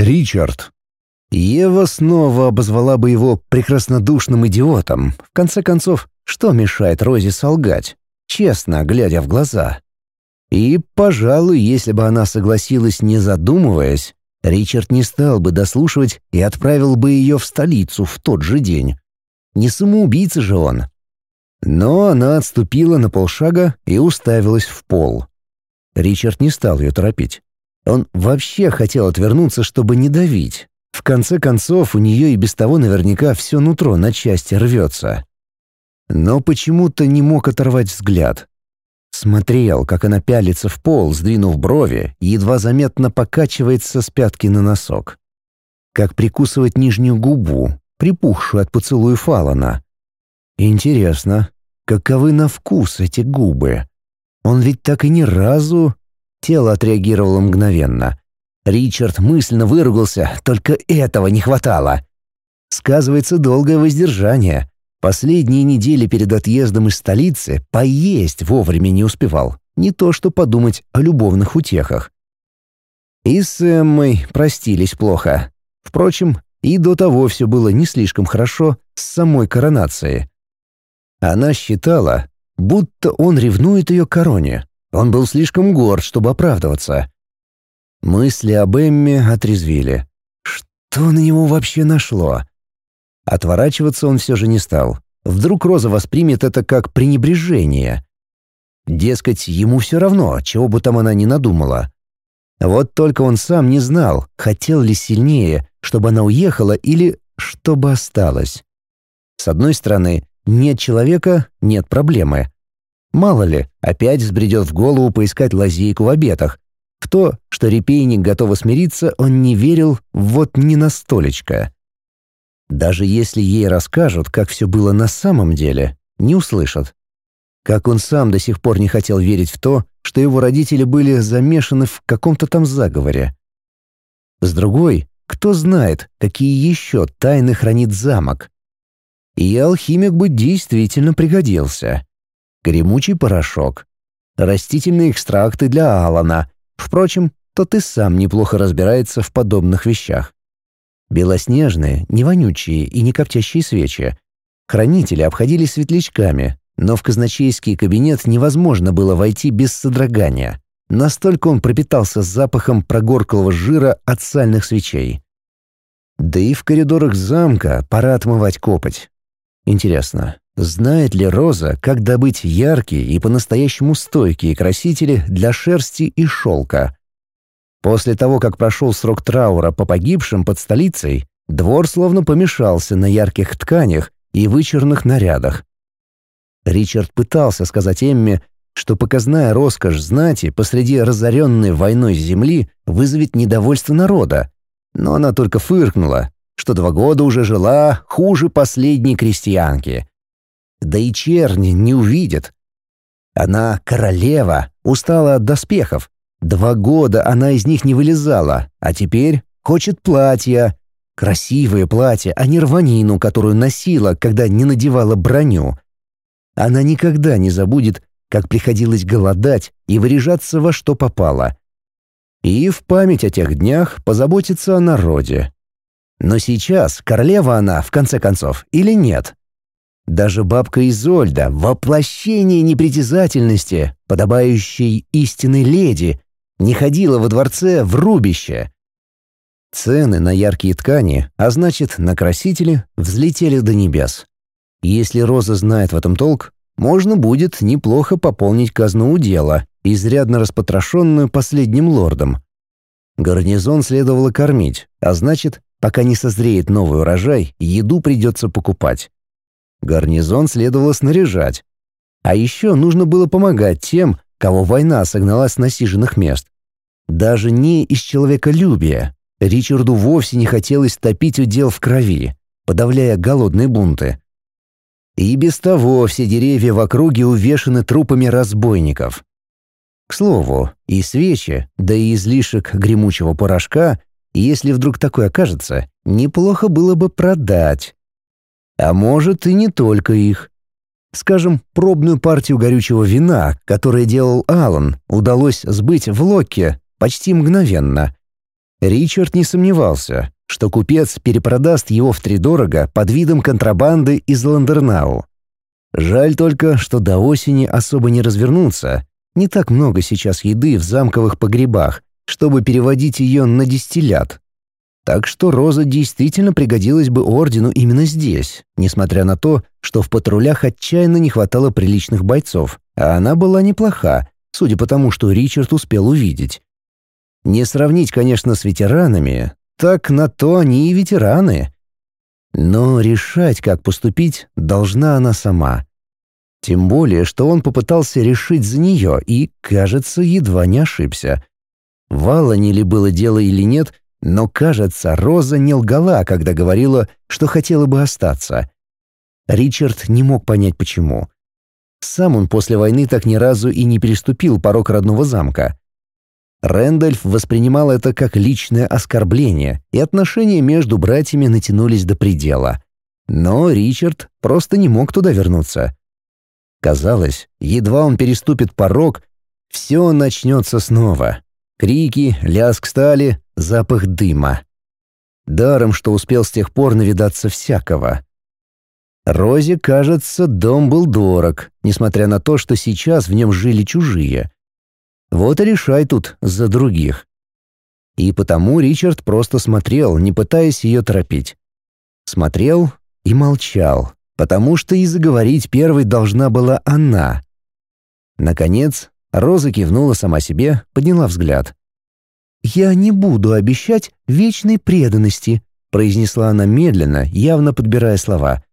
Ричард. Ева снова обозвала бы его прекраснодушным идиотом. В конце концов, что мешает Розе солгать, честно глядя в глаза? И, пожалуй, если бы она согласилась, не задумываясь, Ричард не стал бы дослушивать и отправил бы ее в столицу в тот же день. Не самоубийца же он. Но она отступила на полшага и уставилась в пол. Ричард не стал ее торопить. Он вообще хотел отвернуться, чтобы не давить. В конце концов, у нее и без того наверняка все нутро на части рвется. Но почему-то не мог оторвать взгляд. Смотрел, как она пялится в пол, сдвинув брови, едва заметно покачивается с пятки на носок. Как прикусывать нижнюю губу, припухшую от поцелуя Фалана. Интересно, каковы на вкус эти губы? Он ведь так и ни разу... Тело отреагировало мгновенно. Ричард мысленно выругался, только этого не хватало. Сказывается долгое воздержание. Последние недели перед отъездом из столицы поесть вовремя не успевал. Не то что подумать о любовных утехах. И с Эммой простились плохо. Впрочем, и до того все было не слишком хорошо с самой коронацией. Она считала, будто он ревнует ее короне. Он был слишком горд, чтобы оправдываться. Мысли об Эмме отрезвили. Что на него вообще нашло? Отворачиваться он все же не стал. Вдруг Роза воспримет это как пренебрежение. Дескать, ему все равно, чего бы там она ни надумала. Вот только он сам не знал, хотел ли сильнее, чтобы она уехала или чтобы осталась. С одной стороны, нет человека — нет проблемы. Мало ли, опять взбредет в голову поискать лазейку в обетах. В то, что репейник готов смириться, он не верил вот ни на столечко. Даже если ей расскажут, как все было на самом деле, не услышат. Как он сам до сих пор не хотел верить в то, что его родители были замешаны в каком-то там заговоре. С другой, кто знает, какие еще тайны хранит замок. И алхимик бы действительно пригодился. Гремучий порошок, растительные экстракты для Алана. Впрочем, тот и сам неплохо разбирается в подобных вещах. Белоснежные, не вонючие и не коптящие свечи. Хранители обходились светлячками, но в казначейский кабинет невозможно было войти без содрогания. Настолько он пропитался запахом прогорклого жира от сальных свечей. Да и в коридорах замка пора отмывать копоть. Интересно, знает ли Роза, как добыть яркие и по-настоящему стойкие красители для шерсти и шелка? После того, как прошел срок траура по погибшим под столицей, двор словно помешался на ярких тканях и вычурных нарядах. Ричард пытался сказать Эмме, что показная роскошь знати посреди разоренной войной земли вызовет недовольство народа, но она только фыркнула, что два года уже жила хуже последней крестьянки. Да и черни не увидит. Она королева, устала от доспехов, Два года она из них не вылезала, а теперь хочет платья. Красивое платье, а не рванину, которую носила, когда не надевала броню. Она никогда не забудет, как приходилось голодать и выряжаться во что попало. И в память о тех днях позаботиться о народе. Но сейчас королева она, в конце концов, или нет? Даже бабка Изольда, воплощение непритязательности, подобающей истинной леди, не ходила во дворце в рубище. Цены на яркие ткани, а значит, на красители, взлетели до небес. Если Роза знает в этом толк, можно будет неплохо пополнить казну удела, изрядно распотрошенную последним лордом. Гарнизон следовало кормить, а значит, пока не созреет новый урожай, еду придется покупать. Гарнизон следовало снаряжать. А еще нужно было помогать тем, кого война согнала с насиженных мест. Даже не из человеколюбия. Ричарду вовсе не хотелось топить удел в крови, подавляя голодные бунты. И без того все деревья в округе увешаны трупами разбойников. К слову, и свечи, да и излишек гремучего порошка, если вдруг такое окажется, неплохо было бы продать. А может, и не только их. Скажем, пробную партию горючего вина, которое делал Алан, удалось сбыть в Локе почти мгновенно. Ричард не сомневался, что купец перепродаст его втридорого под видом контрабанды из Ландернау. Жаль только, что до осени особо не развернуться. Не так много сейчас еды в замковых погребах, чтобы переводить ее на дистиллят. Так что Роза действительно пригодилась бы ордену именно здесь, несмотря на то, что в патрулях отчаянно не хватало приличных бойцов, а она была неплоха, судя по тому, что Ричард успел увидеть. Не сравнить, конечно, с ветеранами, так на то они и ветераны. Но решать, как поступить, должна она сама. Тем более, что он попытался решить за нее и, кажется, едва не ошибся. В Аллане ли было дело или нет, но, кажется, Роза не лгала, когда говорила, что хотела бы остаться. Ричард не мог понять, почему. Сам он после войны так ни разу и не переступил порог родного замка. Рэндальф воспринимал это как личное оскорбление, и отношения между братьями натянулись до предела. Но Ричард просто не мог туда вернуться. Казалось, едва он переступит порог, все начнется снова. Крики, лязг стали, запах дыма. Даром, что успел с тех пор навидаться всякого. Розе, кажется, дом был дорог, несмотря на то, что сейчас в нем жили чужие. Вот и решай тут за других. И потому Ричард просто смотрел, не пытаясь ее торопить. Смотрел и молчал, потому что и заговорить первой должна была она. Наконец, Роза кивнула сама себе, подняла взгляд. «Я не буду обещать вечной преданности», — произнесла она медленно, явно подбирая слова.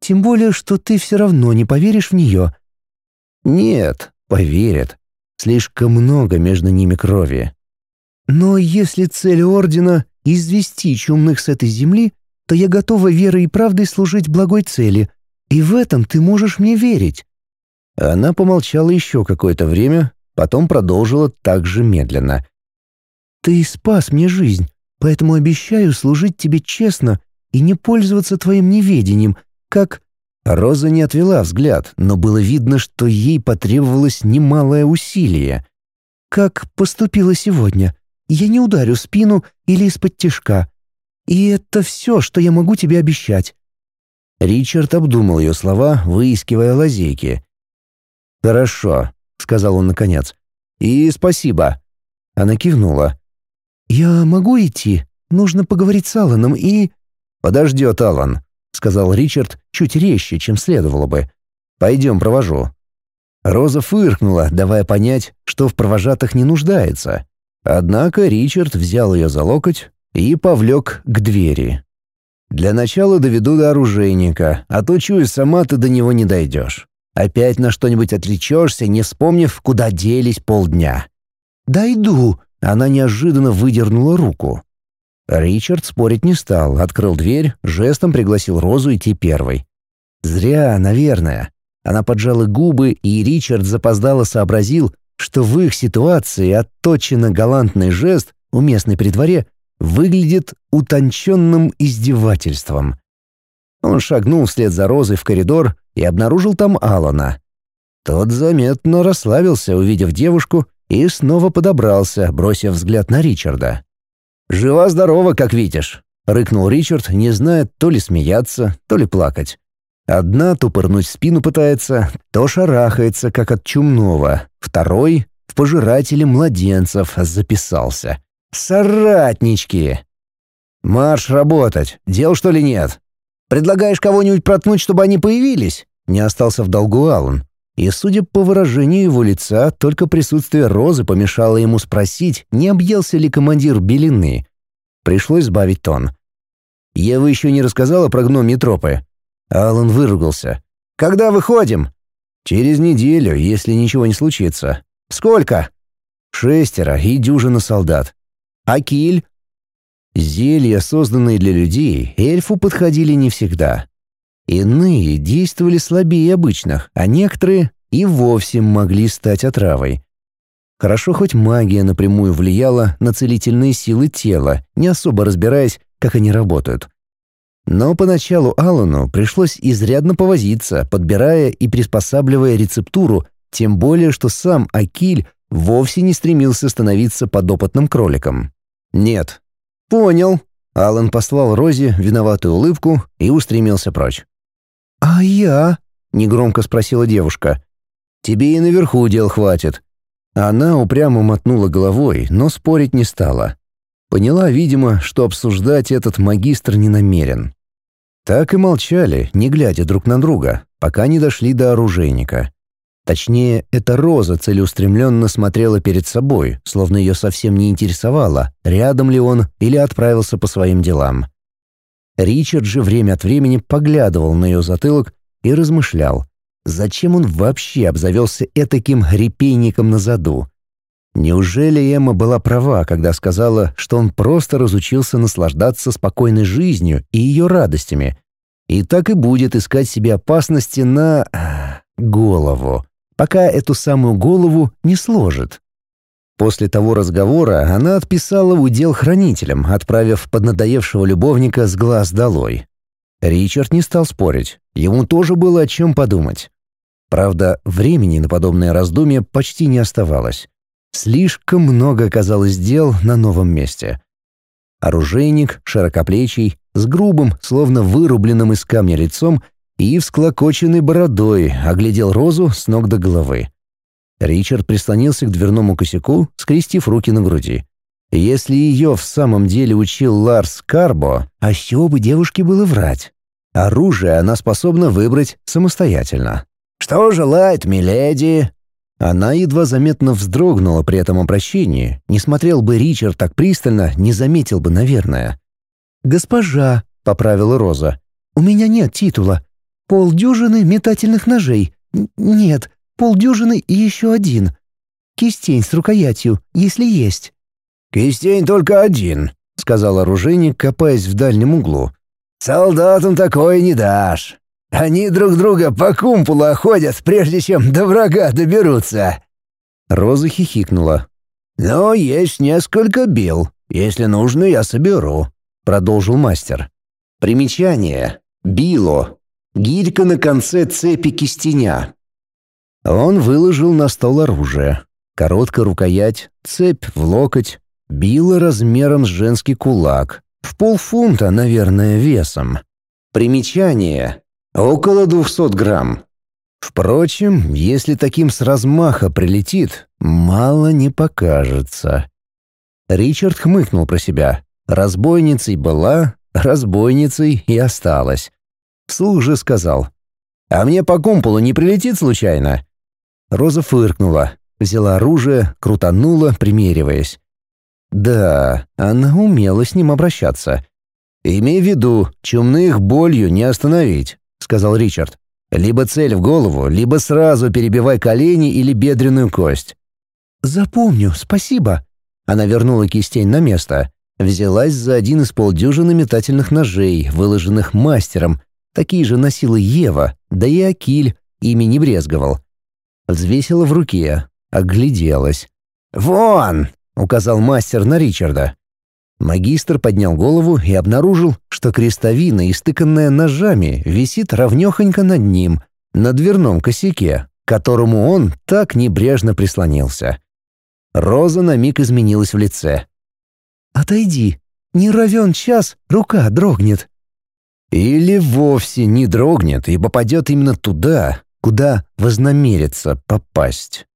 «Тем более, что ты все равно не поверишь в нее». «Нет, поверят. Слишком много между ними крови». «Но если цель Ордена — извести чумных с этой земли, то я готова верой и правдой служить благой цели, и в этом ты можешь мне верить. Она помолчала еще какое-то время, потом продолжила так же медленно. «Ты спас мне жизнь, поэтому обещаю служить тебе честно и не пользоваться твоим неведением, как...» Роза не отвела взгляд, но было видно, что ей потребовалось немалое усилие. «Как поступила сегодня. Я не ударю спину или из-под тишка. И это все, что я могу тебе обещать». Ричард обдумал ее слова, выискивая лазейки. «Хорошо», — сказал он наконец. «И спасибо». Она кивнула. «Я могу идти? Нужно поговорить с Алланом и...» «Подождет Аллан», — сказал Ричард чуть резче, чем следовало бы. «Пойдем, провожу». Роза фыркнула, давая понять, что в провожатых не нуждается. Однако Ричард взял ее за локоть и повлек к двери. «Для начала доведу до оружейника, а то, чую, сама ты до него не дойдешь. Опять на что-нибудь отвлечешься, не вспомнив, куда делись полдня. «Дойду!» — она неожиданно выдернула руку. Ричард спорить не стал, открыл дверь, жестом пригласил Розу идти первой. Зря, наверное. Она поджала губы, и Ричард запоздало сообразил, что в их ситуации отточенно галантный жест, уместный при дворе, выглядит утонченным издевательством. Он шагнул вслед за Розой в коридор и обнаружил там Алана. Тот заметно расслабился, увидев девушку, и снова подобрался, бросив взгляд на Ричарда. «Жива-здорова, как видишь», — рыкнул Ричард, не зная то ли смеяться, то ли плакать. Одна то спину пытается, то шарахается, как от чумного. Второй в пожирателе младенцев записался. «Соратнички!» «Марш работать! Дел, что ли, нет?» Предлагаешь кого-нибудь проткнуть, чтобы они появились?» Не остался в долгу Аллан. И, судя по выражению его лица, только присутствие Розы помешало ему спросить, не объелся ли командир Белины. Пришлось сбавить тон. «Ева еще не рассказала про гномьи тропы?» Аллан выругался. «Когда выходим?» «Через неделю, если ничего не случится». «Сколько?» «Шестеро и дюжина солдат». «А киль?» Зелья, созданные для людей, эльфу подходили не всегда. Иные действовали слабее обычных, а некоторые и вовсе могли стать отравой. Хорошо, хоть магия напрямую влияла на целительные силы тела, не особо разбираясь, как они работают. Но поначалу Алану пришлось изрядно повозиться, подбирая и приспосабливая рецептуру, тем более, что сам Акиль вовсе не стремился становиться подопытным кроликом. Нет, «Понял». Алан послал Розе виноватую улыбку и устремился прочь. «А я?» — негромко спросила девушка. «Тебе и наверху дел хватит». Она упрямо мотнула головой, но спорить не стала. Поняла, видимо, что обсуждать этот магистр не намерен. Так и молчали, не глядя друг на друга, пока не дошли до оружейника. Точнее, эта Роза целеустремленно смотрела перед собой, словно ее совсем не интересовало, рядом ли он или отправился по своим делам. Ричард же время от времени поглядывал на ее затылок и размышлял, зачем он вообще обзавелся этаким репейником на заду. Неужели Эмма была права, когда сказала, что он просто разучился наслаждаться спокойной жизнью и ее радостями, и так и будет искать себе опасности на... голову пока эту самую голову не сложит. После того разговора она отписала удел хранителям, отправив поднадоевшего любовника с глаз долой. Ричард не стал спорить, ему тоже было о чем подумать. Правда, времени на подобное раздумье почти не оставалось. Слишком много оказалось дел на новом месте. Оружейник, широкоплечий, с грубым, словно вырубленным из камня лицом, и всклокоченной бородой оглядел Розу с ног до головы. Ричард прислонился к дверному косяку, скрестив руки на груди. Если ее в самом деле учил Ларс Карбо, а с чего бы девушке было врать? Оружие она способна выбрать самостоятельно. «Что желает миледи?» Она едва заметно вздрогнула при этом обращении. Не смотрел бы Ричард так пристально, не заметил бы, наверное. «Госпожа», — поправила Роза, — «у меня нет титула. Полдюжины метательных ножей. Нет, полдюжины и еще один. Кистень с рукоятью, если есть». «Кистень только один», — сказал оружейник, копаясь в дальнем углу. «Солдатам такое не дашь. Они друг друга по кумпулу охотят, прежде чем до врага доберутся». Роза хихикнула. «Но есть несколько бил. Если нужно, я соберу», — продолжил мастер. Примечание. Било Гирька на конце цепи кистеня. Он выложил на стол оружие. Короткая рукоять, цепь в локоть, била размером с женский кулак, в полфунта, наверное, весом. Примечание. Около двухсот грамм. Впрочем, если таким с размаха прилетит, мало не покажется. Ричард хмыкнул про себя. Разбойницей была, разбойницей и осталась. Вслух же сказал. «А мне по кумполу не прилетит случайно?» Роза фыркнула, взяла оружие, крутанула, примериваясь. Да, она умела с ним обращаться. «Имей в виду, чумных болью не остановить», — сказал Ричард. «Либо цель в голову, либо сразу перебивай колени или бедренную кость». «Запомню, спасибо». Она вернула кистень на место, взялась за один из полдюжины метательных ножей, выложенных мастером, Такие же носила Ева, да и Акиль ими не брезговал. Взвесила в руке, огляделась. «Вон!» — указал мастер на Ричарда. Магистр поднял голову и обнаружил, что крестовина, истыканная ножами, висит ровнёхонько над ним, на дверном косяке, к которому он так небрежно прислонился. Роза на миг изменилась в лице. «Отойди, не равен час, рука дрогнет», или вовсе не дрогнет и попадет именно туда, куда вознамерится попасть.